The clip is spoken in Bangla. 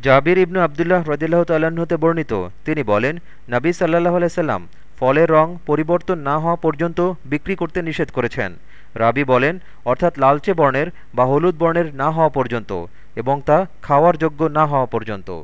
জাবির ইবনু আবদুল্লাহ রদিল্লাহ তাল্লাহ্ন হতে বর্ণিত। তিনি বলেন, নাবী সাল্লাহ আলাইসাল্লাম ফলের রং পরিবর্তন না হওয়া পর্যন্ত বিক্রি করতে নিষেধ করেছেন। রাবি বলেন, অর্থাৎ লালচে বর্ণের বা হলুদ বর্ণের না হওয়া পর্যন্ত এবং তা খাওয়ার যোগ্য না হওয়া পর্যন্ত।